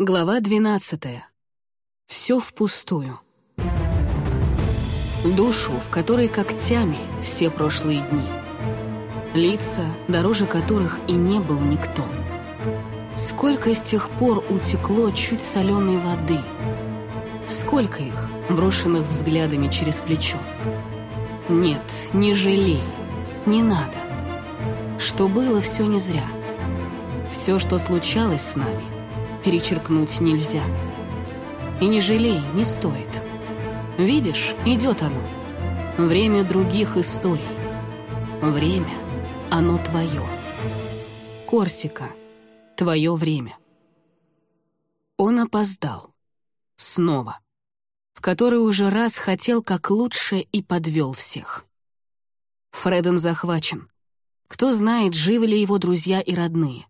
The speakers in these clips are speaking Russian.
Глава 12. Все впустую. Душу, в которой когтями все прошлые дни. Лица, дороже которых и не был никто. Сколько с тех пор утекло чуть соленой воды. Сколько их, брошенных взглядами через плечо. Нет, не жалей, не надо. Что было, все не зря. Все, что случалось с нами — перечеркнуть нельзя. И не жалей, не стоит. Видишь, идет оно. Время других историй. Время, оно твое. Корсика, твое время. Он опоздал. Снова. В который уже раз хотел как лучше и подвел всех. Фреден захвачен. Кто знает, живы ли его друзья и родные.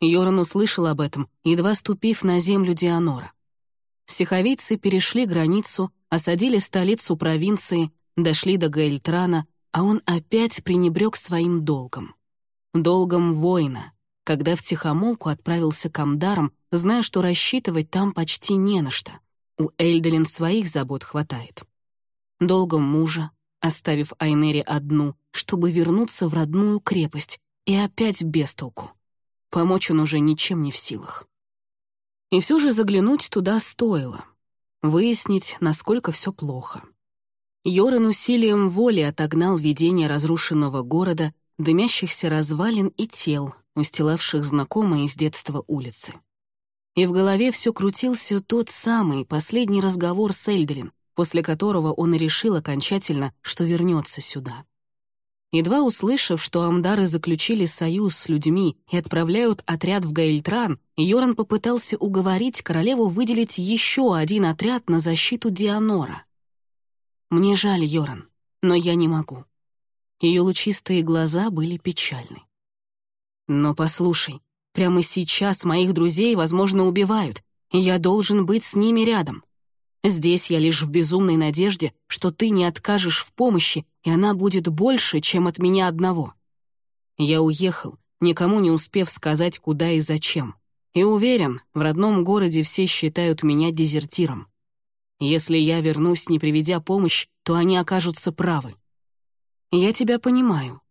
Йоран услышал об этом, едва ступив на землю Дианора. Сиховийцы перешли границу, осадили столицу провинции, дошли до Гаэльтрана, а он опять пренебрег своим долгом. Долгом воина, когда в тихомолку отправился к Амдарам, зная, что рассчитывать там почти не на что. У Эльделин своих забот хватает. Долгом мужа, оставив Айнери одну, чтобы вернуться в родную крепость, и опять без толку. Помочь он уже ничем не в силах. И все же заглянуть туда стоило. Выяснить, насколько все плохо. Йоран усилием воли отогнал видение разрушенного города, дымящихся развалин и тел, устилавших знакомые с детства улицы. И в голове все крутился тот самый последний разговор с Эльдерин, после которого он решил окончательно, что вернется сюда. Едва услышав, что амдары заключили союз с людьми и отправляют отряд в Гаильтран, Йоран попытался уговорить королеву выделить еще один отряд на защиту Дианора. «Мне жаль, Йоран, но я не могу». Ее лучистые глаза были печальны. «Но послушай, прямо сейчас моих друзей, возможно, убивают, и я должен быть с ними рядом. Здесь я лишь в безумной надежде, что ты не откажешь в помощи, и она будет больше, чем от меня одного. Я уехал, никому не успев сказать, куда и зачем. И уверен, в родном городе все считают меня дезертиром. Если я вернусь, не приведя помощь, то они окажутся правы. Я тебя понимаю.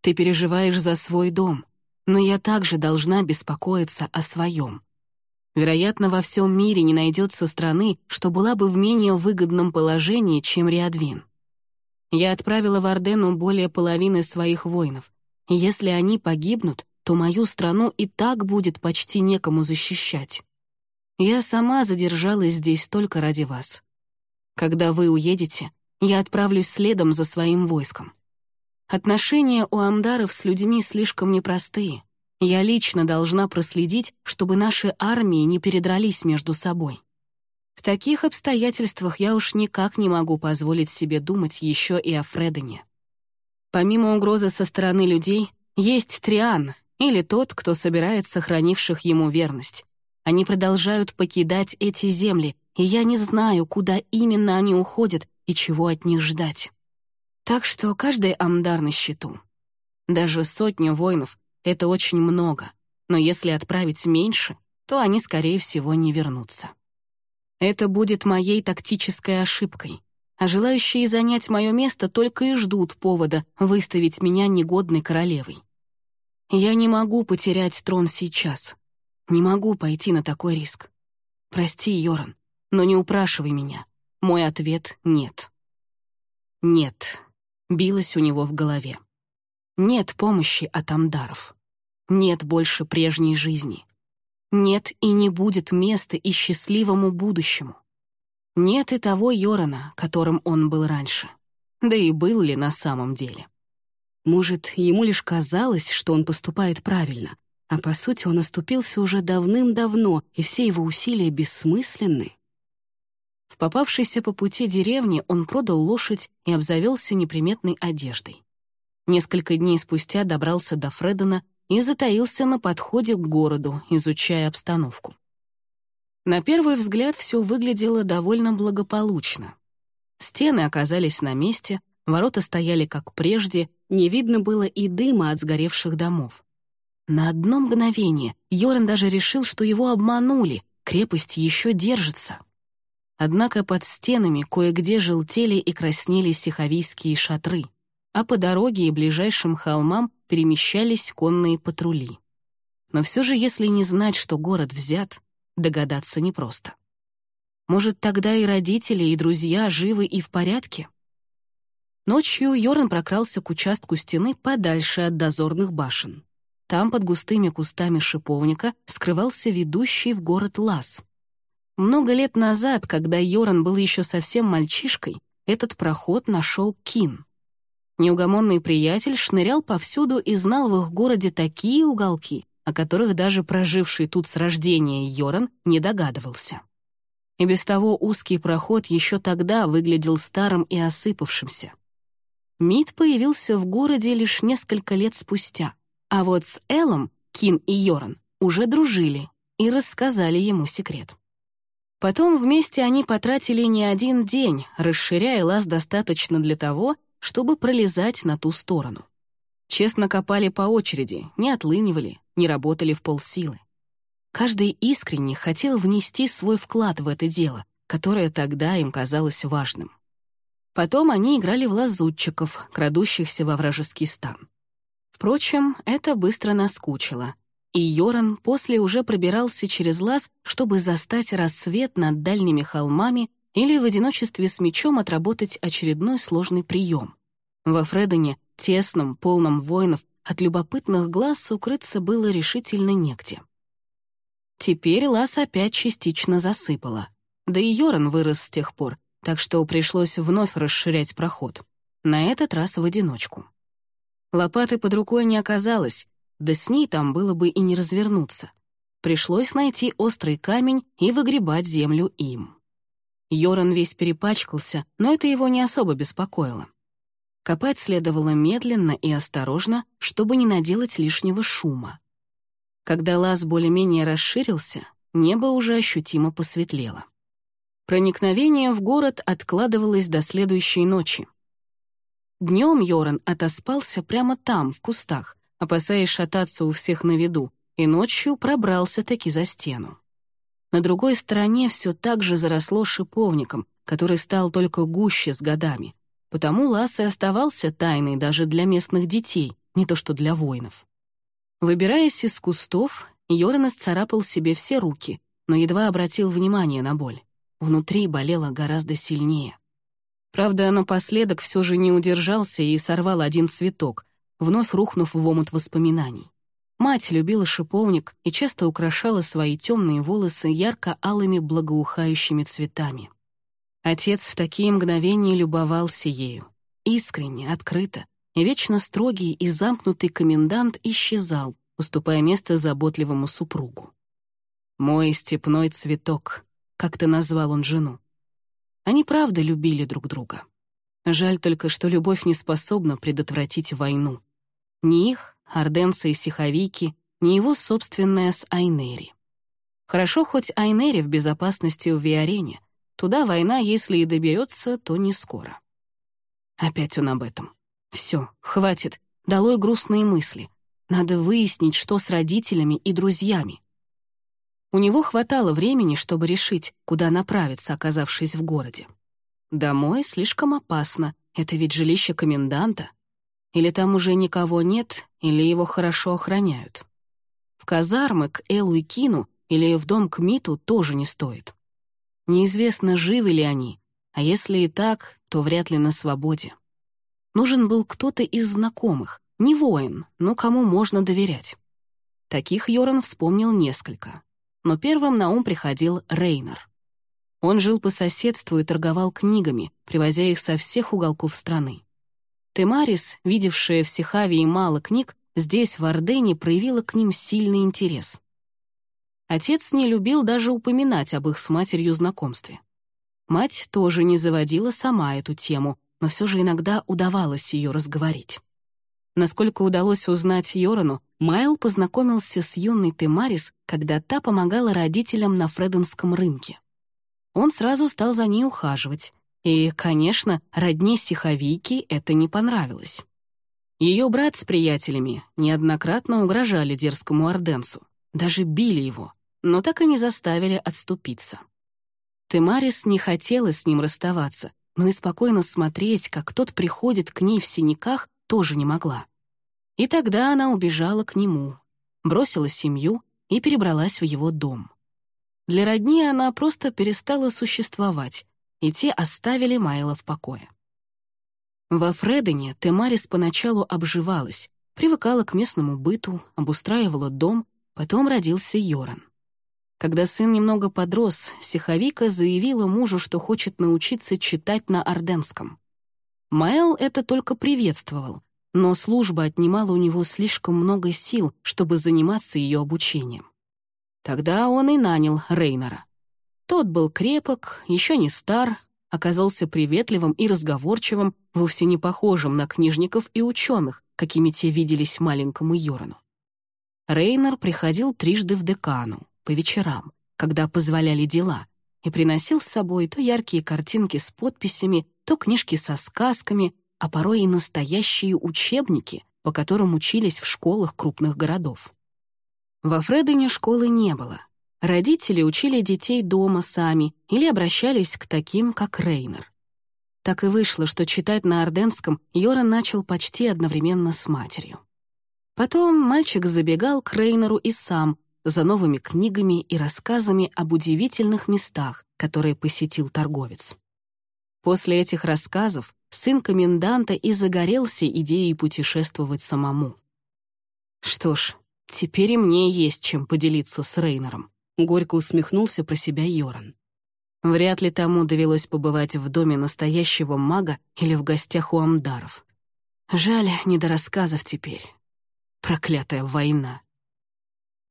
Ты переживаешь за свой дом, но я также должна беспокоиться о своем. Вероятно, во всем мире не найдется страны, что была бы в менее выгодном положении, чем Риадвин. Я отправила в Ордену более половины своих воинов. если они погибнут, то мою страну и так будет почти некому защищать. Я сама задержалась здесь только ради вас. Когда вы уедете, я отправлюсь следом за своим войском. Отношения у амдаров с людьми слишком непростые — я лично должна проследить, чтобы наши армии не передрались между собой. В таких обстоятельствах я уж никак не могу позволить себе думать еще и о Фредене. Помимо угрозы со стороны людей, есть Триан, или тот, кто собирает сохранивших ему верность. Они продолжают покидать эти земли, и я не знаю, куда именно они уходят и чего от них ждать. Так что каждый амдар на счету. Даже сотня воинов это очень много, но если отправить меньше, то они, скорее всего, не вернутся. Это будет моей тактической ошибкой, а желающие занять мое место только и ждут повода выставить меня негодной королевой. Я не могу потерять трон сейчас. Не могу пойти на такой риск. Прости, Йоран, но не упрашивай меня. Мой ответ — нет. Нет, билось у него в голове. Нет помощи от амдаров. Нет больше прежней жизни. Нет и не будет места и счастливому будущему. Нет и того Йорана, которым он был раньше. Да и был ли на самом деле? Может, ему лишь казалось, что он поступает правильно, а по сути он оступился уже давным-давно, и все его усилия бессмысленны. В попавшейся по пути деревне он продал лошадь и обзавелся неприметной одеждой. Несколько дней спустя добрался до Фредена и затаился на подходе к городу, изучая обстановку. На первый взгляд все выглядело довольно благополучно. Стены оказались на месте, ворота стояли как прежде, не видно было и дыма от сгоревших домов. На одно мгновение Йоран даже решил, что его обманули, крепость еще держится. Однако под стенами кое-где желтели и краснели сиховийские шатры, а по дороге и ближайшим холмам перемещались конные патрули. Но все же, если не знать, что город взят, догадаться непросто. Может, тогда и родители, и друзья живы и в порядке? Ночью Йоран прокрался к участку стены подальше от дозорных башен. Там, под густыми кустами шиповника, скрывался ведущий в город лаз. Много лет назад, когда Йоран был еще совсем мальчишкой, этот проход нашел Кин. Неугомонный приятель шнырял повсюду и знал в их городе такие уголки, о которых даже проживший тут с рождения Йоран не догадывался. И без того узкий проход еще тогда выглядел старым и осыпавшимся. Мид появился в городе лишь несколько лет спустя, а вот с Элом Кин и Йоран уже дружили и рассказали ему секрет. Потом вместе они потратили не один день, расширяя лаз достаточно для того, чтобы пролезать на ту сторону. Честно копали по очереди, не отлынивали, не работали в полсилы. Каждый искренне хотел внести свой вклад в это дело, которое тогда им казалось важным. Потом они играли в лазутчиков, крадущихся во вражеский стан. Впрочем, это быстро наскучило, и Йоран после уже пробирался через лаз, чтобы застать рассвет над дальними холмами или в одиночестве с мечом отработать очередной сложный прием. Во Фредоне, тесном, полном воинов, от любопытных глаз укрыться было решительно негде. Теперь лаз опять частично засыпало. Да и Йоран вырос с тех пор, так что пришлось вновь расширять проход. На этот раз в одиночку. Лопаты под рукой не оказалось, да с ней там было бы и не развернуться. Пришлось найти острый камень и выгребать землю им. Йоран весь перепачкался, но это его не особо беспокоило. Копать следовало медленно и осторожно, чтобы не наделать лишнего шума. Когда лаз более-менее расширился, небо уже ощутимо посветлело. Проникновение в город откладывалось до следующей ночи. Днем Йоран отоспался прямо там, в кустах, опасаясь шататься у всех на виду, и ночью пробрался таки за стену. На другой стороне все так же заросло шиповником, который стал только гуще с годами. Потому лаз и оставался тайной даже для местных детей, не то что для воинов. Выбираясь из кустов, Йоран исцарапал себе все руки, но едва обратил внимание на боль. Внутри болело гораздо сильнее. Правда, напоследок все же не удержался и сорвал один цветок, вновь рухнув в омут воспоминаний. Мать любила шиповник и часто украшала свои темные волосы ярко-алыми благоухающими цветами. Отец в такие мгновения любовался ею. Искренне, открыто, и вечно строгий и замкнутый комендант исчезал, уступая место заботливому супругу. «Мой степной цветок», — как-то назвал он жену. Они правда любили друг друга. Жаль только, что любовь не способна предотвратить войну. Ни их, орденцы и сиховики, ни его собственная с Айнери. Хорошо, хоть Айнери в безопасности в Виарене. Туда война, если и доберется, то не скоро. Опять он об этом. Все, хватит, долой грустные мысли. Надо выяснить, что с родителями и друзьями. У него хватало времени, чтобы решить, куда направиться, оказавшись в городе. Домой слишком опасно, это ведь жилище коменданта. Или там уже никого нет, или его хорошо охраняют. В казармы к Элу и Кину или в дом к Миту тоже не стоит. Неизвестно, живы ли они, а если и так, то вряд ли на свободе. Нужен был кто-то из знакомых, не воин, но кому можно доверять. Таких Йоран вспомнил несколько. Но первым на ум приходил Рейнер. Он жил по соседству и торговал книгами, привозя их со всех уголков страны. Темарис, видевшая в Сихавии мало книг, здесь, в Ордене, проявила к ним сильный интерес. Отец не любил даже упоминать об их с матерью знакомстве. Мать тоже не заводила сама эту тему, но все же иногда удавалось ее разговорить. Насколько удалось узнать Йорану, Майл познакомился с юной Темарис, когда та помогала родителям на Фреденском рынке. Он сразу стал за ней ухаживать, и, конечно, родне Сиховики это не понравилось. Ее брат с приятелями неоднократно угрожали дерзкому орденсу, даже били его, но так и не заставили отступиться. Темарис не хотела с ним расставаться, но и спокойно смотреть, как тот приходит к ней в синяках, тоже не могла. И тогда она убежала к нему, бросила семью и перебралась в его дом. Для родни она просто перестала существовать, и те оставили Майла в покое. Во Фредене Темарис поначалу обживалась, привыкала к местному быту, обустраивала дом, потом родился Йоран. Когда сын немного подрос, Сиховика заявила мужу, что хочет научиться читать на орденском. Маэл это только приветствовал, но служба отнимала у него слишком много сил, чтобы заниматься ее обучением. Тогда он и нанял Рейнера. Тот был крепок, еще не стар, оказался приветливым и разговорчивым, вовсе не похожим на книжников и ученых, какими те виделись маленькому Йорану. Рейнер приходил трижды в декану, по вечерам, когда позволяли дела, и приносил с собой то яркие картинки с подписями, то книжки со сказками, а порой и настоящие учебники, по которым учились в школах крупных городов. Во Фредене школы не было. Родители учили детей дома сами или обращались к таким, как Рейнер. Так и вышло, что читать на орденском Йора начал почти одновременно с матерью. Потом мальчик забегал к Рейнеру и сам, за новыми книгами и рассказами об удивительных местах, которые посетил торговец. После этих рассказов сын коменданта и загорелся идеей путешествовать самому. Что ж, теперь и мне есть чем поделиться с Рейнером, горько усмехнулся про себя Йоран. Вряд ли тому довелось побывать в доме настоящего мага или в гостях у амдаров. Жаль, не до рассказов теперь. Проклятая война.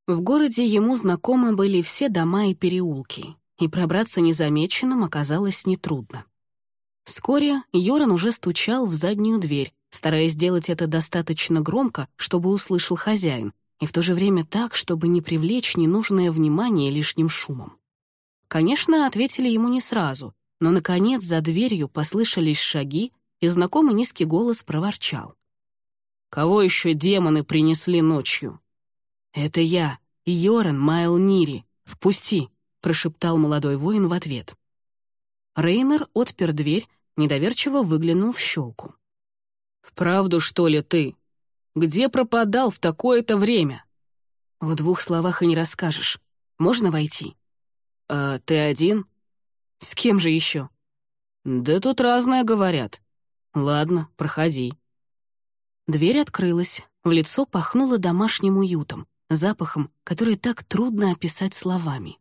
В городе ему знакомы были все дома и переулки, и пробраться незамеченным оказалось нетрудно. Вскоре Йоран уже стучал в заднюю дверь, стараясь сделать это достаточно громко, чтобы услышал хозяин, и в то же время так, чтобы не привлечь ненужное внимание лишним шумом. Конечно, ответили ему не сразу, но, наконец, за дверью послышались шаги, и знакомый низкий голос проворчал. «Кого еще демоны принесли ночью?» «Это я, Йоран Майл Нири. Впусти!» — прошептал молодой воин в ответ. Рейнер отпер дверь, недоверчиво выглянул в щелку. «Вправду, что ли, ты? Где пропадал в такое-то время?» «В двух словах и не расскажешь. Можно войти?» «А ты один?» «С кем же еще?» «Да тут разное говорят. Ладно, проходи». Дверь открылась, в лицо пахнуло домашним уютом, запахом, который так трудно описать словами.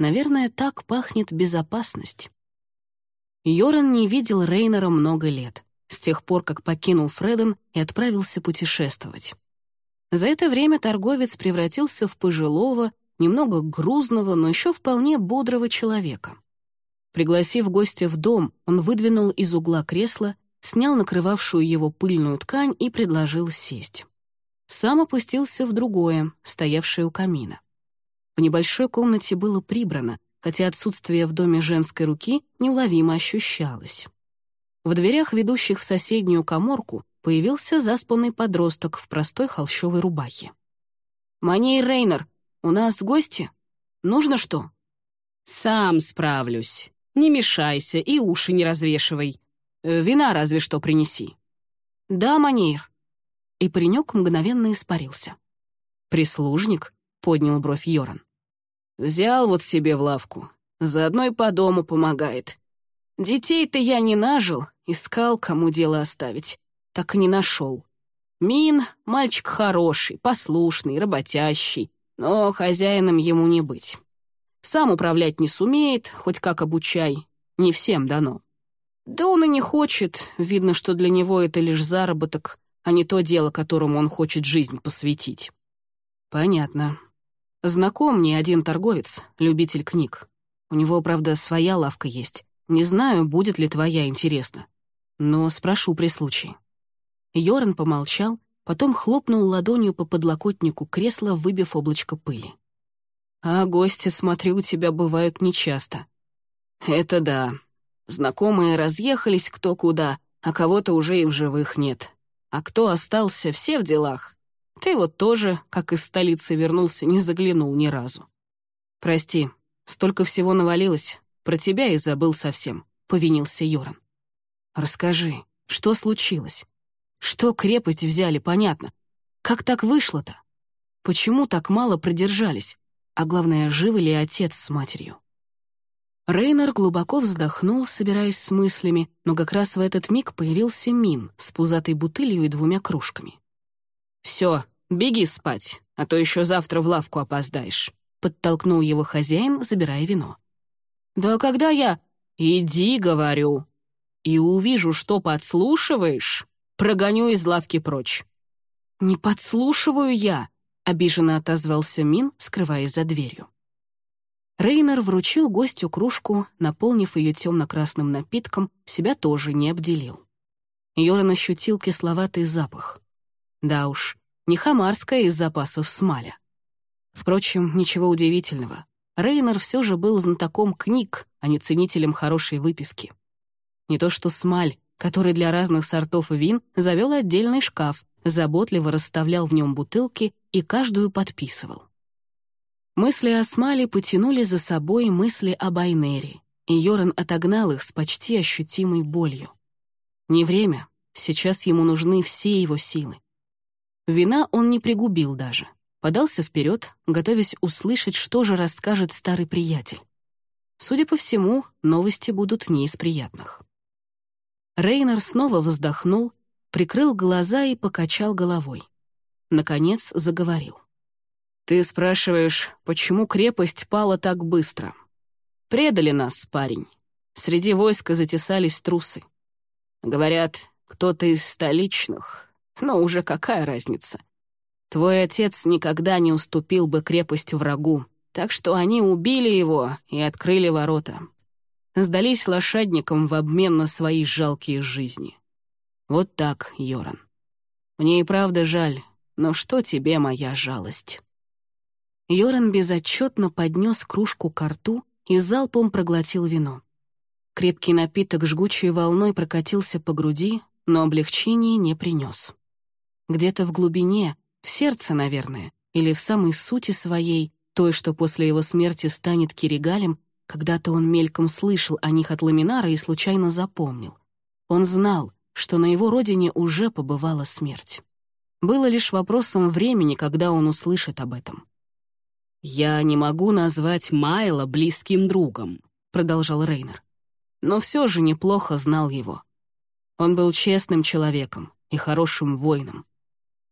Наверное, так пахнет безопасность. Йоран не видел Рейнера много лет, с тех пор, как покинул Фреден и отправился путешествовать. За это время торговец превратился в пожилого, немного грузного, но еще вполне бодрого человека. Пригласив гостя в дом, он выдвинул из угла кресло, снял накрывавшую его пыльную ткань и предложил сесть сам опустился в другое, стоявшее у камина. В небольшой комнате было прибрано, хотя отсутствие в доме женской руки неуловимо ощущалось. В дверях, ведущих в соседнюю коморку, появился заспанный подросток в простой холщовой рубахе. «Маней Рейнер, у нас гости? Нужно что?» «Сам справлюсь. Не мешайся и уши не развешивай. Э, вина разве что принеси». «Да, Манейр», и паренек мгновенно испарился. «Прислужник?» — поднял бровь Йоран. «Взял вот себе в лавку, заодно и по дому помогает. Детей-то я не нажил, искал, кому дело оставить, так и не нашел. Мин — мальчик хороший, послушный, работящий, но хозяином ему не быть. Сам управлять не сумеет, хоть как обучай, не всем дано. Да он и не хочет, видно, что для него это лишь заработок, а не то дело, которому он хочет жизнь посвятить. Понятно. Знаком мне один торговец, любитель книг. У него, правда, своя лавка есть. Не знаю, будет ли твоя интересна. Но спрошу при случае. Йоран помолчал, потом хлопнул ладонью по подлокотнику кресла, выбив облачко пыли. «А гости, смотрю, у тебя бывают нечасто». «Это да. Знакомые разъехались кто куда, а кого-то уже и в живых нет. А кто остался, все в делах. Ты вот тоже, как из столицы вернулся, не заглянул ни разу. «Прости, столько всего навалилось, про тебя и забыл совсем», — повинился Йоран. «Расскажи, что случилось? Что крепость взяли, понятно. Как так вышло-то? Почему так мало продержались? А главное, живы ли отец с матерью?» Рейнер глубоко вздохнул, собираясь с мыслями, но как раз в этот миг появился Мин с пузатой бутылью и двумя кружками. «Все, беги спать, а то еще завтра в лавку опоздаешь», — подтолкнул его хозяин, забирая вино. «Да когда я...» «Иди, говорю. И увижу, что подслушиваешь, прогоню из лавки прочь». «Не подслушиваю я», — обиженно отозвался Мин, скрываясь за дверью. Рейнер вручил гостю кружку, наполнив ее темно-красным напитком, себя тоже не обделил. Йоран ощутил кисловатый запах. Да уж, не хамарская из запасов смаля. Впрочем, ничего удивительного. Рейнер все же был знатоком книг, а не ценителем хорошей выпивки. Не то что смаль, который для разных сортов вин завел отдельный шкаф, заботливо расставлял в нем бутылки и каждую подписывал. Мысли о Смале потянули за собой мысли о Байнере, и Йоран отогнал их с почти ощутимой болью. Не время, сейчас ему нужны все его силы. Вина он не пригубил даже. Подался вперед, готовясь услышать, что же расскажет старый приятель. Судя по всему, новости будут не из приятных. Рейнер снова вздохнул, прикрыл глаза и покачал головой. Наконец заговорил. «Ты спрашиваешь, почему крепость пала так быстро? Предали нас, парень. Среди войска затесались трусы. Говорят, кто-то из столичных, но уже какая разница? Твой отец никогда не уступил бы крепость врагу, так что они убили его и открыли ворота. Сдались лошадникам в обмен на свои жалкие жизни. Вот так, Йоран. Мне и правда жаль, но что тебе моя жалость?» Йоран безотчетно поднес кружку к рту и залпом проглотил вино. Крепкий напиток жгучей волной прокатился по груди, но облегчения не принес. Где-то в глубине, в сердце, наверное, или в самой сути своей, той, что после его смерти станет Киригалем, когда-то он мельком слышал о них от Ламинара и случайно запомнил. Он знал, что на его родине уже побывала смерть. Было лишь вопросом времени, когда он услышит об этом. «Я не могу назвать Майла близким другом», — продолжал Рейнер. «Но все же неплохо знал его. Он был честным человеком и хорошим воином.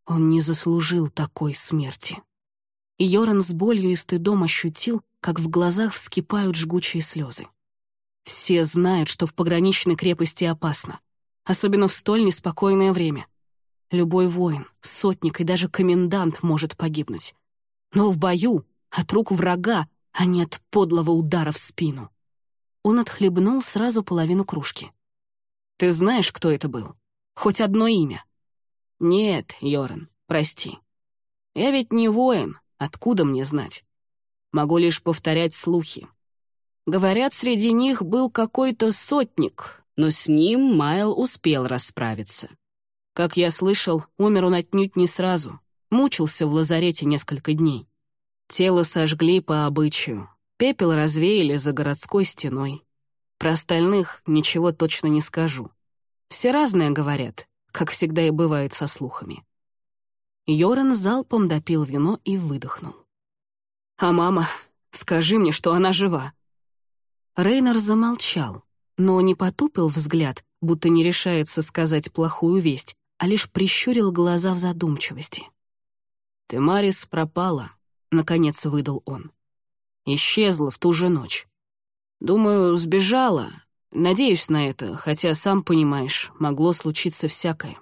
Он не заслужил такой смерти». И Йоран с болью и стыдом ощутил, как в глазах вскипают жгучие слезы. Все знают, что в пограничной крепости опасно, особенно в столь неспокойное время. Любой воин, сотник и даже комендант может погибнуть. Но в бою от рук врага, а не от подлого удара в спину. Он отхлебнул сразу половину кружки. «Ты знаешь, кто это был? Хоть одно имя?» «Нет, Йоран, прости. Я ведь не воин, откуда мне знать? Могу лишь повторять слухи. Говорят, среди них был какой-то сотник, но с ним Майл успел расправиться. Как я слышал, умер он отнюдь не сразу, мучился в лазарете несколько дней. Тело сожгли по обычаю, пепел развеяли за городской стеной. Про остальных ничего точно не скажу. Все разное говорят, как всегда и бывает со слухами. Йоран залпом допил вино и выдохнул. «А мама, скажи мне, что она жива». Рейнер замолчал, но не потупил взгляд, будто не решается сказать плохую весть, а лишь прищурил глаза в задумчивости. «Ты, Марис, пропала. — наконец выдал он. Исчезла в ту же ночь. Думаю, сбежала. Надеюсь на это, хотя, сам понимаешь, могло случиться всякое.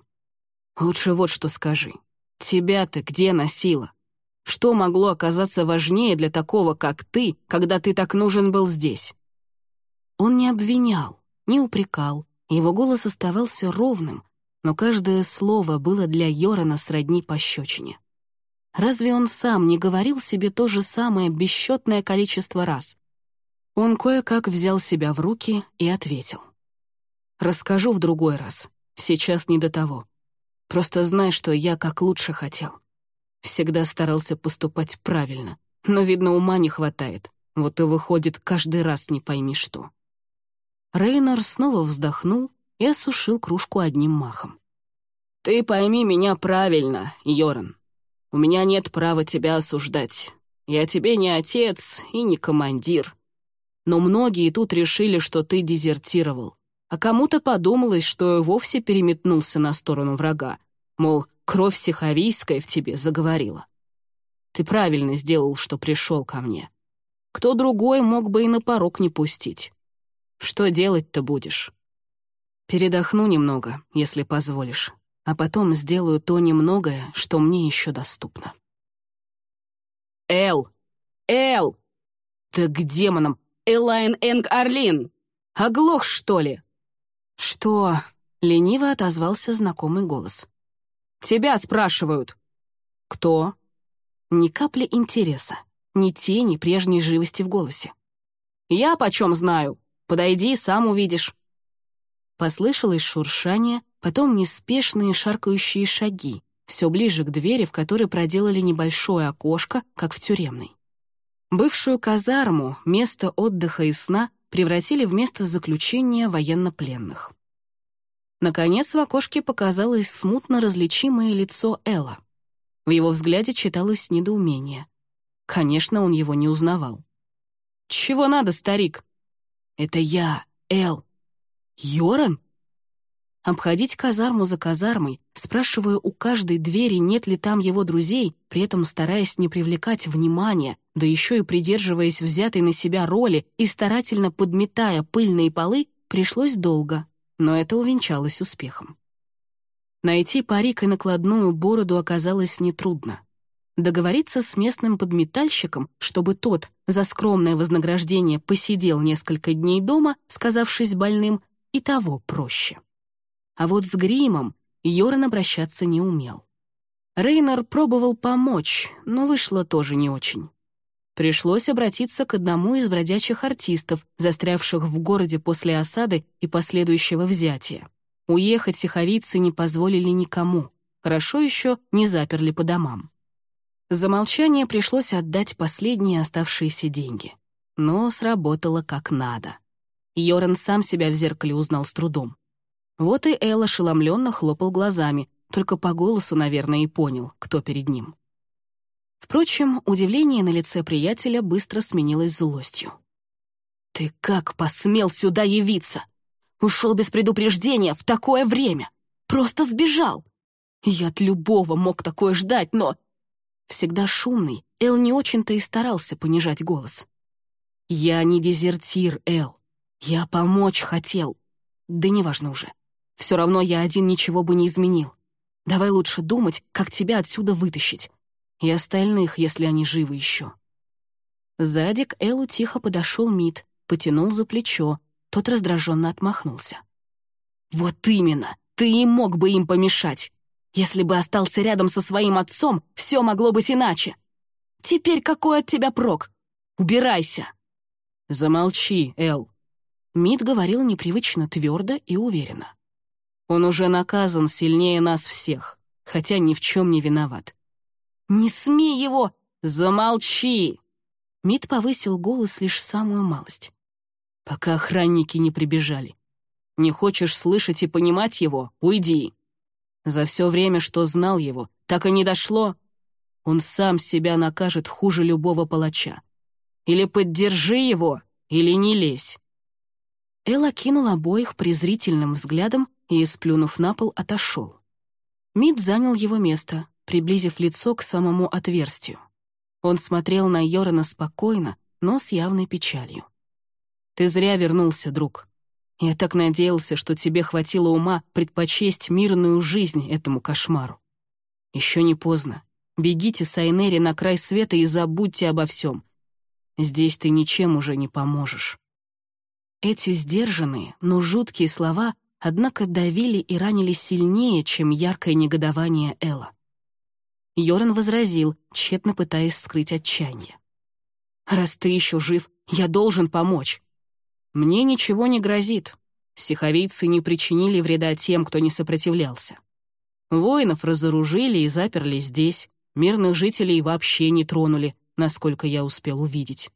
Лучше вот что скажи. Тебя ты где носила? Что могло оказаться важнее для такого, как ты, когда ты так нужен был здесь?» Он не обвинял, не упрекал, его голос оставался ровным, но каждое слово было для Йорана сродни пощечине. Разве он сам не говорил себе то же самое бесчетное количество раз? Он кое-как взял себя в руки и ответил. «Расскажу в другой раз. Сейчас не до того. Просто знай, что я как лучше хотел. Всегда старался поступать правильно, Но, видно, ума не хватает. Вот и выходит каждый раз не пойми что. Рейнер снова вздохнул и осушил кружку одним махом. «Ты пойми меня правильно, Йоран. У меня нет права тебя осуждать. Я тебе не отец и не командир. Но многие тут решили, что ты дезертировал. А кому-то подумалось, что вовсе переметнулся на сторону врага. Мол, кровь сиховийская в тебе заговорила. Ты правильно сделал, что пришел ко мне. Кто другой мог бы и на порог не пустить. Что делать-то будешь? Передохну немного, если позволишь, а потом сделаю то немногое, что мне еще доступно. Эл! Эл! Да к демонам! Элайн Энг Орлин! Оглох, что ли? Что? Лениво отозвался знакомый голос. Тебя спрашивают. Кто? Ни капли интереса, ни тени прежней живости в голосе. Я почем знаю? Подойди, сам увидишь. Послышалось шуршание, потом неспешные шаркающие шаги, все ближе к двери, в которой проделали небольшое окошко, как в тюремной. Бывшую казарму, место отдыха и сна превратили в место заключения военнопленных. Наконец в окошке показалось смутно различимое лицо Элла. В его взгляде читалось недоумение. Конечно, он его не узнавал. «Чего надо, старик?» «Это я, Эл». «Йоран?» Обходить казарму за казармой, спрашивая у каждой двери, нет ли там его друзей, при этом стараясь не привлекать внимания, да еще и придерживаясь взятой на себя роли и старательно подметая пыльные полы, пришлось долго, но это увенчалось успехом. Найти парик и накладную бороду оказалось нетрудно. Договориться с местным подметальщиком, чтобы тот за скромное вознаграждение посидел несколько дней дома, сказавшись больным, и того проще. А вот с гримом Йоран обращаться не умел. Рейнер пробовал помочь, но вышло тоже не очень. Пришлось обратиться к одному из бродячих артистов, застрявших в городе после осады и последующего взятия. Уехать сиховицы не позволили никому. Хорошо еще не заперли по домам. За молчание пришлось отдать последние оставшиеся деньги. Но сработало как надо. Йоран сам себя в зеркале узнал с трудом. Вот и Эл ошеломленно хлопал глазами, только по голосу, наверное, и понял, кто перед ним. Впрочем, удивление на лице приятеля быстро сменилось злостью. «Ты как посмел сюда явиться? Ушел без предупреждения в такое время! Просто сбежал! Я от любого мог такое ждать, но...» Всегда шумный, Эл не очень-то и старался понижать голос. «Я не дезертир, Эл. Я помочь хотел. Да неважно уже. Все равно я один ничего бы не изменил. Давай лучше думать, как тебя отсюда вытащить. И остальных, если они живы еще». Сзади к Эллу тихо подошел Мит, потянул за плечо, тот раздраженно отмахнулся. «Вот именно! Ты и мог бы им помешать! Если бы остался рядом со своим отцом, все могло быть иначе! Теперь какой от тебя прок? Убирайся!» «Замолчи, Эл!» Мит говорил непривычно твердо и уверенно. Он уже наказан сильнее нас всех, хотя ни в чем не виноват. «Не смей его!» «Замолчи!» Мит повысил голос лишь самую малость. «Пока охранники не прибежали. Не хочешь слышать и понимать его? Уйди!» За все время, что знал его, так и не дошло. Он сам себя накажет хуже любого палача. Или поддержи его, или не лезь. Элла кинул обоих презрительным взглядом и, сплюнув на пол, отошел. Мид занял его место, приблизив лицо к самому отверстию. Он смотрел на Йорана спокойно, но с явной печалью. «Ты зря вернулся, друг. Я так надеялся, что тебе хватило ума предпочесть мирную жизнь этому кошмару. Еще не поздно. Бегите с Айнери на край света и забудьте обо всем. Здесь ты ничем уже не поможешь». Эти сдержанные, но жуткие слова однако давили и ранили сильнее, чем яркое негодование Элла. Йоран возразил, тщетно пытаясь скрыть отчаяние. «Раз ты еще жив, я должен помочь. Мне ничего не грозит. Сиховийцы не причинили вреда тем, кто не сопротивлялся. Воинов разоружили и заперли здесь, мирных жителей вообще не тронули, насколько я успел увидеть.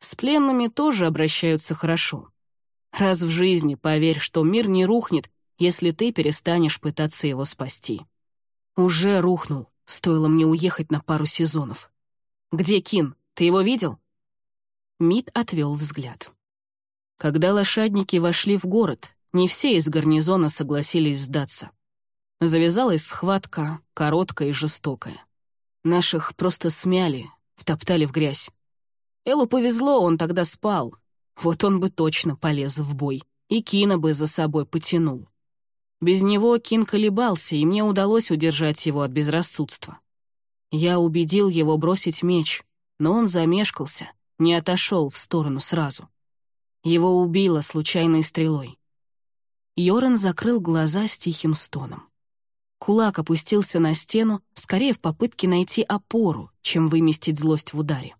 С пленными тоже обращаются хорошо. Раз в жизни поверь, что мир не рухнет, если ты перестанешь пытаться его спасти. Уже рухнул, стоило мне уехать на пару сезонов. Где Кин? Ты его видел? Мид отвел взгляд. Когда лошадники вошли в город, не все из гарнизона согласились сдаться. Завязалась схватка, короткая и жестокая. Наших просто смяли, втоптали в грязь. Элу повезло, он тогда спал. Вот он бы точно полез в бой, и Кина бы за собой потянул. Без него Кин колебался, и мне удалось удержать его от безрассудства. Я убедил его бросить меч, но он замешкался, не отошел в сторону сразу. Его убило случайной стрелой. Йоран закрыл глаза с тихим стоном. Кулак опустился на стену, скорее в попытке найти опору, чем выместить злость в ударе.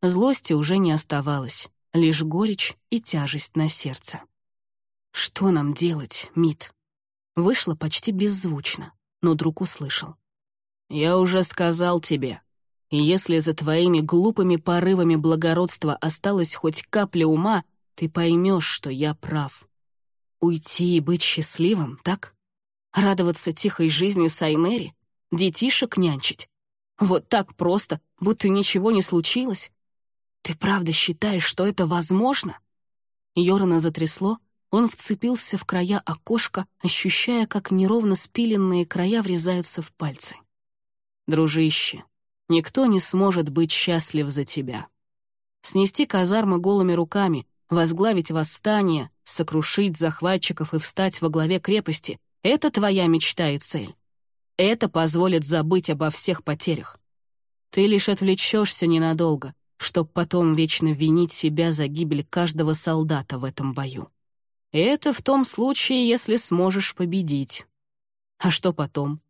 Злости уже не оставалось, лишь горечь и тяжесть на сердце. «Что нам делать, Мит?» Вышло почти беззвучно, но друг услышал. «Я уже сказал тебе, если за твоими глупыми порывами благородства осталась хоть капля ума, ты поймешь, что я прав. Уйти и быть счастливым, так? Радоваться тихой жизни Сайнери? Детишек нянчить? Вот так просто, будто ничего не случилось? «Ты правда считаешь, что это возможно?» Йорана затрясло, он вцепился в края окошка, ощущая, как неровно спиленные края врезаются в пальцы. «Дружище, никто не сможет быть счастлив за тебя. Снести казармы голыми руками, возглавить восстание, сокрушить захватчиков и встать во главе крепости — это твоя мечта и цель. Это позволит забыть обо всех потерях. Ты лишь отвлечешься ненадолго, чтоб потом вечно винить себя за гибель каждого солдата в этом бою. Это в том случае, если сможешь победить. А что потом?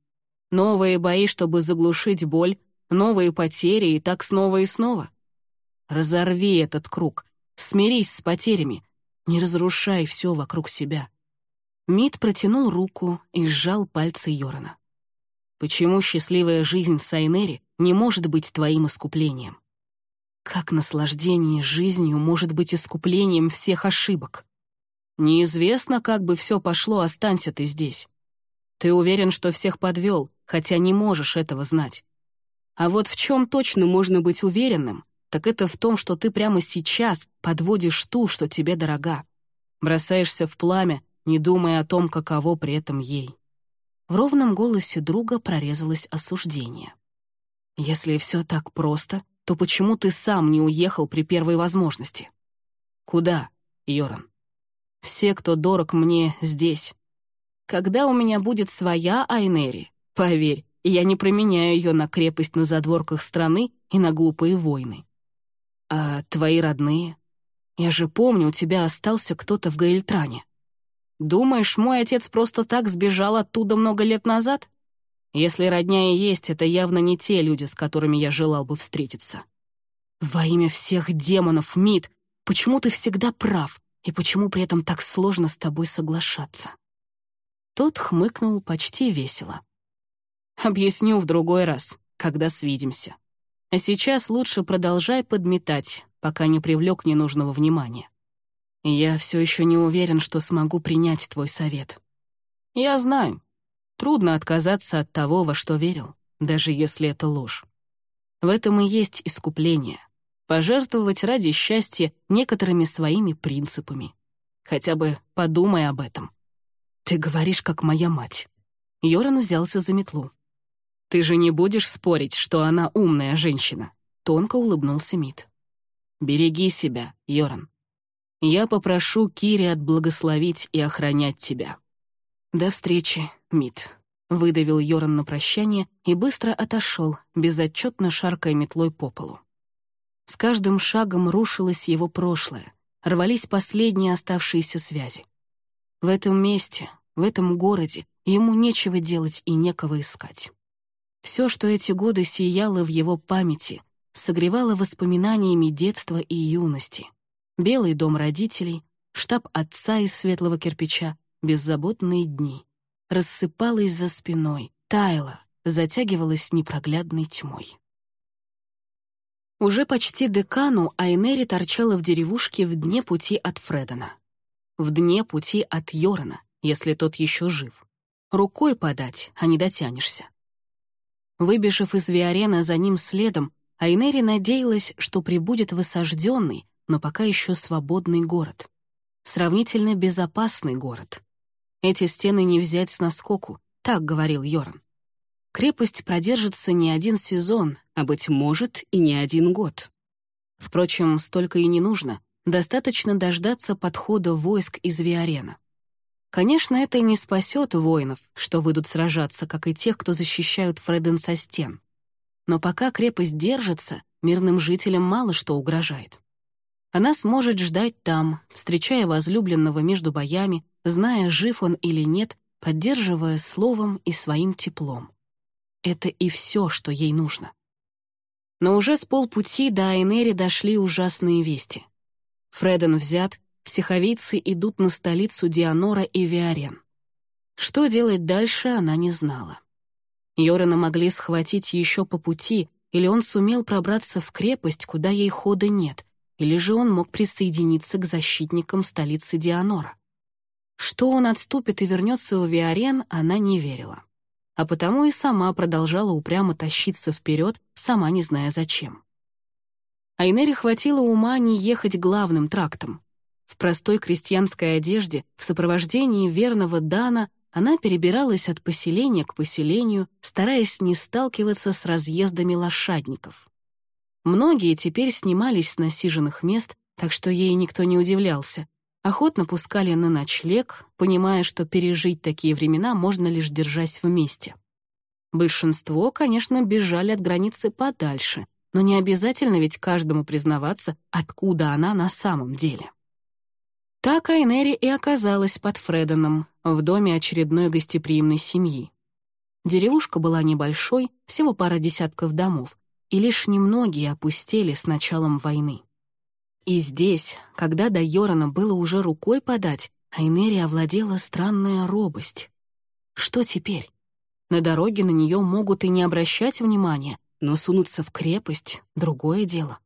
Новые бои, чтобы заглушить боль, новые потери и так снова и снова. Разорви этот круг, смирись с потерями, не разрушай все вокруг себя. Мид протянул руку и сжал пальцы Йорона. Почему счастливая жизнь Сайнери не может быть твоим искуплением? Как наслаждение жизнью может быть искуплением всех ошибок? Неизвестно, как бы все пошло, останься ты здесь. Ты уверен, что всех подвел, хотя не можешь этого знать. А вот в чем точно можно быть уверенным, так это в том, что ты прямо сейчас подводишь ту, что тебе дорога. Бросаешься в пламя, не думая о том, каково при этом ей. В ровном голосе друга прорезалось осуждение. Если все так просто, то почему ты сам не уехал при первой возможности? Куда, Йоран? Все, кто дорог мне, здесь. Когда у меня будет своя Айнери, поверь, я не променяю ее на крепость на задворках страны и на глупые войны. А твои родные? Я же помню, у тебя остался кто-то в Гаильтране. Думаешь, мой отец просто так сбежал оттуда много лет назад? Если родня и есть, это явно не те люди, с которыми я желал бы встретиться. Во имя всех демонов, Мид, почему ты всегда прав, и почему при этом так сложно с тобой соглашаться?» Тот хмыкнул почти весело. «Объясню в другой раз, когда свидимся. А сейчас лучше продолжай подметать, пока не привлек ненужного внимания. Я все еще не уверен, что смогу принять твой совет. Я знаю, Трудно отказаться от того, во что верил, даже если это ложь. В этом и есть искупление. Пожертвовать ради счастья некоторыми своими принципами. Хотя бы подумай об этом. Ты говоришь, как моя мать. Йоран взялся за метлу. Ты же не будешь спорить, что она умная женщина? Тонко улыбнулся Мит. Береги себя, Йоран. Я попрошу Кири отблагословить и охранять тебя. До встречи, Мит», — выдавил Йоран на прощание и быстро отошел, безотчетно шаркая метлой по полу. С каждым шагом рушилось его прошлое, рвались последние оставшиеся связи. В этом месте, в этом городе ему нечего делать и некого искать. Все, что эти годы сияло в его памяти, согревало воспоминаниями детства и юности. Белый дом родителей, штаб отца из светлого кирпича, беззаботные дни — рассыпалась за спиной, таяла, затягивалась непроглядной тьмой. Уже почти декану Айнери торчала в деревушке в дне пути от Фредена. В дне пути от Йорона, если тот еще жив. Рукой подать, а не дотянешься. Выбежав из Виарена за ним следом, Айнери надеялась, что прибудет в осажденный, но пока еще свободный город. Сравнительно безопасный город. Эти стены не взять с наскоку, так говорил Йоран. Крепость продержится не один сезон, а, быть может, и не один год. Впрочем, столько и не нужно. Достаточно дождаться подхода войск из Виарена. Конечно, это не спасет воинов, что выйдут сражаться, как и тех, кто защищают Фреден со стен. Но пока крепость держится, мирным жителям мало что угрожает. Она сможет ждать там, встречая возлюбленного между боями, зная, жив он или нет, поддерживая словом и своим теплом. Это и все, что ей нужно. Но уже с полпути до Айнери дошли ужасные вести. Фреден взят, сиховийцы идут на столицу Дианора и Виарен. Что делать дальше, она не знала. Йорана могли схватить еще по пути, или он сумел пробраться в крепость, куда ей хода нет, или же он мог присоединиться к защитникам столицы Дианора. Что он отступит и вернется в Виарен, она не верила. А потому и сама продолжала упрямо тащиться вперед, сама не зная зачем. Айнере хватило ума не ехать главным трактом. В простой крестьянской одежде, в сопровождении верного Дана, она перебиралась от поселения к поселению, стараясь не сталкиваться с разъездами лошадников. Многие теперь снимались с насиженных мест, так что ей никто не удивлялся. Охотно пускали на ночлег, понимая, что пережить такие времена можно лишь держась вместе. Большинство, конечно, бежали от границы подальше, но не обязательно ведь каждому признаваться, откуда она на самом деле. Так Айнери и оказалась под Фреденом, в доме очередной гостеприимной семьи. Деревушка была небольшой, всего пара десятков домов, и лишь немногие опустели с началом войны. И здесь, когда до Йорана было уже рукой подать, Айнери овладела странная робость. Что теперь? На дороге на нее могут и не обращать внимания, но сунуться в крепость — другое дело.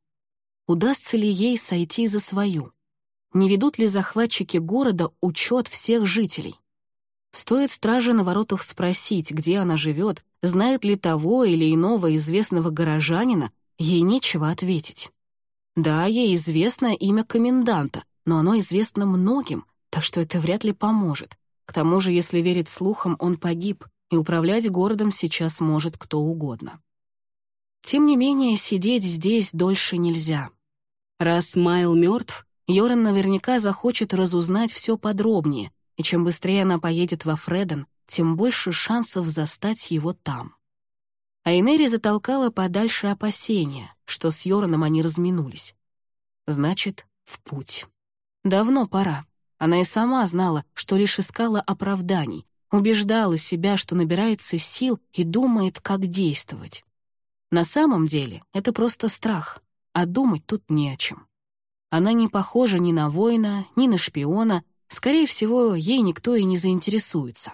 Удастся ли ей сойти за свою? не ведут ли захватчики города учет всех жителей. Стоит страже на воротах спросить, где она живет, знает ли того или иного известного горожанина, ей нечего ответить. Да, ей известно имя коменданта, но оно известно многим, так что это вряд ли поможет. К тому же, если верить слухам, он погиб, и управлять городом сейчас может кто угодно. Тем не менее, сидеть здесь дольше нельзя. Раз Майл мертв, Йоран наверняка захочет разузнать все подробнее, и чем быстрее она поедет во Фреден, тем больше шансов застать его там. Айнери затолкала подальше опасения, что с Йораном они разминулись. Значит, в путь. Давно пора. Она и сама знала, что лишь искала оправданий, убеждала себя, что набирается сил и думает, как действовать. На самом деле это просто страх, а думать тут не о чем. Она не похожа ни на воина, ни на шпиона, скорее всего, ей никто и не заинтересуется.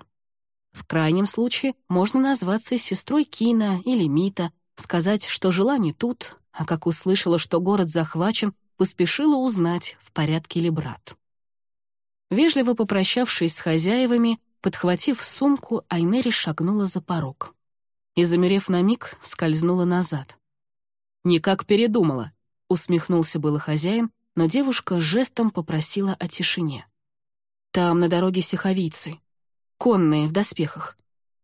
В крайнем случае можно назваться сестрой Кина или Мита, сказать, что жила не тут, а как услышала, что город захвачен, поспешила узнать, в порядке ли брат. Вежливо попрощавшись с хозяевами, подхватив сумку, Айнери шагнула за порог. И, замерев на миг, скользнула назад. «Никак передумала», — усмехнулся было хозяин, но девушка жестом попросила о тишине. «Там на дороге сиховийцы. Конные, в доспехах.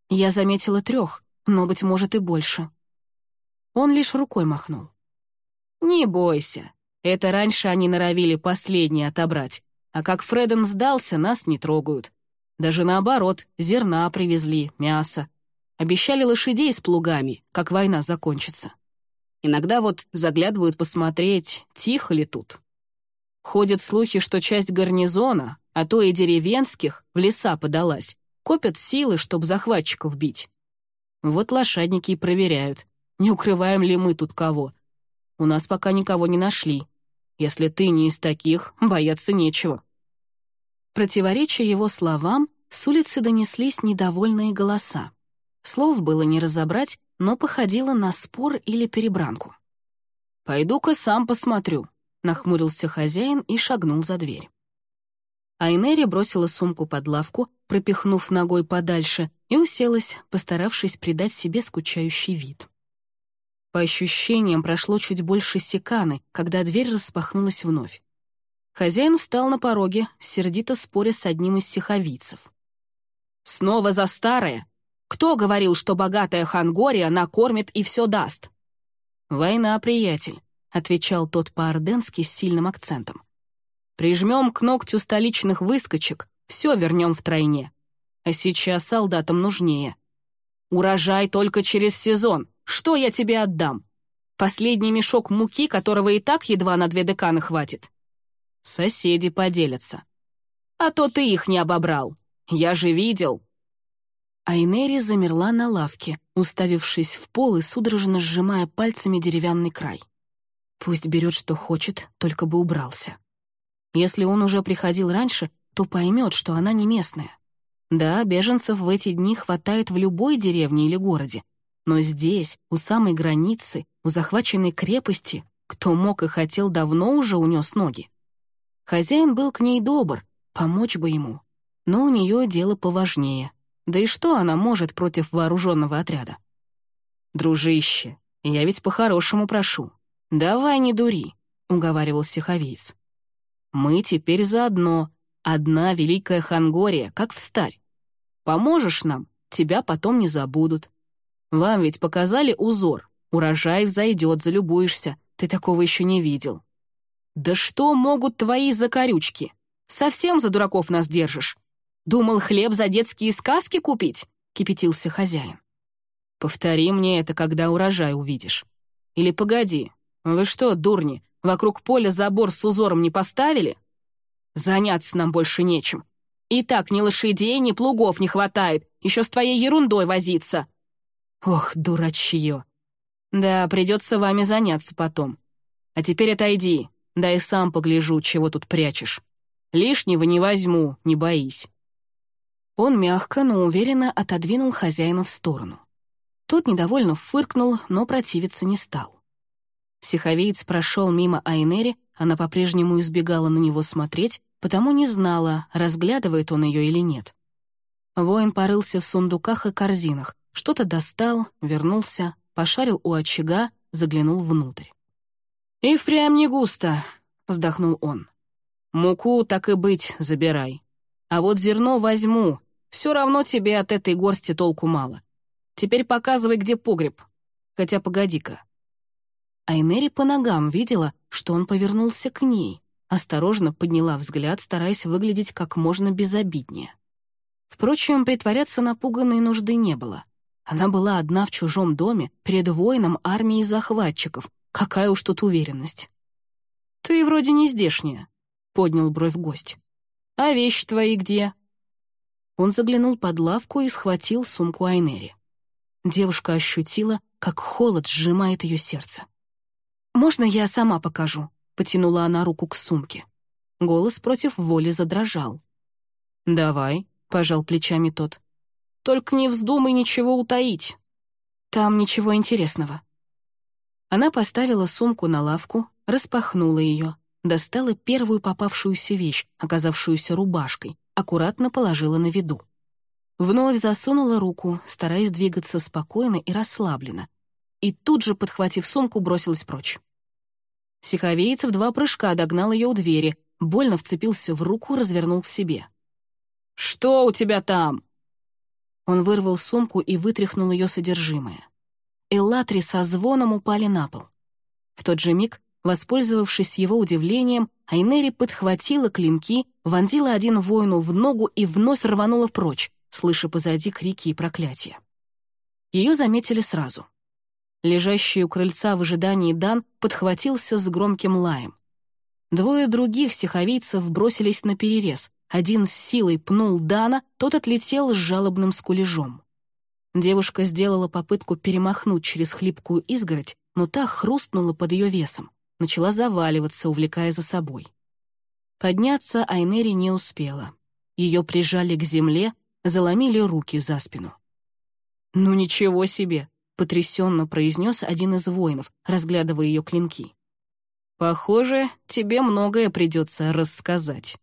Я заметила трех, но, быть может, и больше». Он лишь рукой махнул. «Не бойся. Это раньше они норовили последнее отобрать, а как Фреден сдался, нас не трогают. Даже наоборот, зерна привезли, мясо. Обещали лошадей с плугами, как война закончится. Иногда вот заглядывают посмотреть, тихо ли тут. Ходят слухи, что часть гарнизона, а то и деревенских, в леса подалась, копят силы, чтобы захватчиков бить. Вот лошадники и проверяют, не укрываем ли мы тут кого. У нас пока никого не нашли. Если ты не из таких, бояться нечего». Противоречия его словам, с улицы донеслись недовольные голоса. Слов было не разобрать, но походило на спор или перебранку. «Пойду-ка сам посмотрю», — нахмурился хозяин и шагнул за дверь. Айнери бросила сумку под лавку, пропихнув ногой подальше, и уселась, постаравшись придать себе скучающий вид. По ощущениям, прошло чуть больше секаны, когда дверь распахнулась вновь. Хозяин встал на пороге, сердито споря с одним из сиховицев. «Снова за старое? Кто говорил, что богатая Хангория накормит и все даст?» «Война, приятель», — отвечал тот по-орденски с сильным акцентом. «Прижмем к ногтю столичных выскочек, все вернем втройне. А сейчас солдатам нужнее. Урожай только через сезон. Что я тебе отдам? Последний мешок муки, которого и так едва на две деканы хватит. Соседи поделятся. А то ты их не обобрал. Я же видел. Айнери замерла на лавке, уставившись в пол и судорожно сжимая пальцами деревянный край. Пусть берет, что хочет, только бы убрался. Если он уже приходил раньше, то поймет, что она не местная. Да, беженцев в эти дни хватает в любой деревне или городе, но здесь, у самой границы, у захваченной крепости, кто мог и хотел давно уже унес ноги. Хозяин был к ней добр, помочь бы ему, но у нее дело поважнее. Да и что она может против вооруженного отряда? «Дружище, я ведь по-хорошему прошу. Давай не дури», — уговаривал Сиховейц. «Мы теперь заодно, одна великая Хангория, как встарь. Поможешь нам, тебя потом не забудут. Вам ведь показали узор. Урожай взойдет, залюбуешься. Ты такого еще не видел. Да что могут твои закорючки? Совсем за дураков нас держишь? Думал хлеб за детские сказки купить? Кипятился хозяин. Повтори мне это, когда урожай увидишь. Или погоди, вы что, дурни, вокруг поля забор с узором не поставили? Заняться нам больше нечем. И так ни лошадей, ни плугов не хватает, еще с твоей ерундой возиться. Ох, дурачье. Да, придется вами заняться потом. А теперь отойди, да и сам погляжу, чего тут прячешь. Лишнего не возьму, не боись». Он мягко, но уверенно отодвинул хозяина в сторону. Тот недовольно фыркнул, но противиться не стал. Сиховеец прошел мимо Айнери, она по-прежнему избегала на него смотреть, потому не знала, разглядывает он ее или нет. Воин порылся в сундуках и корзинах, что-то достал, вернулся, пошарил у очага, заглянул внутрь. «И впрямь не густо», — вздохнул он. «Муку, так и быть, забирай. А вот зерно возьму, все равно тебе от этой горсти толку мало. Теперь показывай, где погреб. Хотя погоди-ка». Айнери по ногам видела, что он повернулся к ней, осторожно подняла взгляд, стараясь выглядеть как можно безобиднее. Впрочем, притворяться напуганной нужды не было. Она была одна в чужом доме, перед воином армии захватчиков. Какая уж тут уверенность. «Ты вроде не здешняя», — поднял бровь гость. «А вещи твои где?» Он заглянул под лавку и схватил сумку Айнери. Девушка ощутила, как холод сжимает ее сердце. «Можно я сама покажу?» — потянула она руку к сумке. Голос против воли задрожал. «Давай», — пожал плечами тот. Только не вздумай ничего утаить. Там ничего интересного». Она поставила сумку на лавку, распахнула ее, достала первую попавшуюся вещь, оказавшуюся рубашкой, аккуратно положила на виду. Вновь засунула руку, стараясь двигаться спокойно и расслабленно, и тут же, подхватив сумку, бросилась прочь. Сиховеец в два прыжка догнал ее у двери, больно вцепился в руку, развернул к себе. «Что у тебя там?» Он вырвал сумку и вытряхнул ее содержимое. Эллатри со звоном упали на пол. В тот же миг, воспользовавшись его удивлением, Айнери подхватила клинки, вонзила один воину в ногу и вновь рванула прочь, слыша позади крики и проклятия. Ее заметили сразу. Лежащий у крыльца в ожидании Дан подхватился с громким лаем. Двое других сиховийцев бросились на перерез, один с силой пнул Дана, тот отлетел с жалобным скулежом. Девушка сделала попытку перемахнуть через хлипкую изгородь, но та хрустнула под ее весом, начала заваливаться, увлекая за собой. Подняться Айнери не успела. Ее прижали к земле, заломили руки за спину. «Ну ничего себе!» — потрясенно произнес один из воинов, разглядывая ее клинки. Похоже, тебе многое придется рассказать.